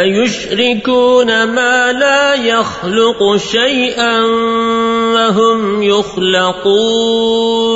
أيشركون ما لا يخلق شيئا وهم يخلقون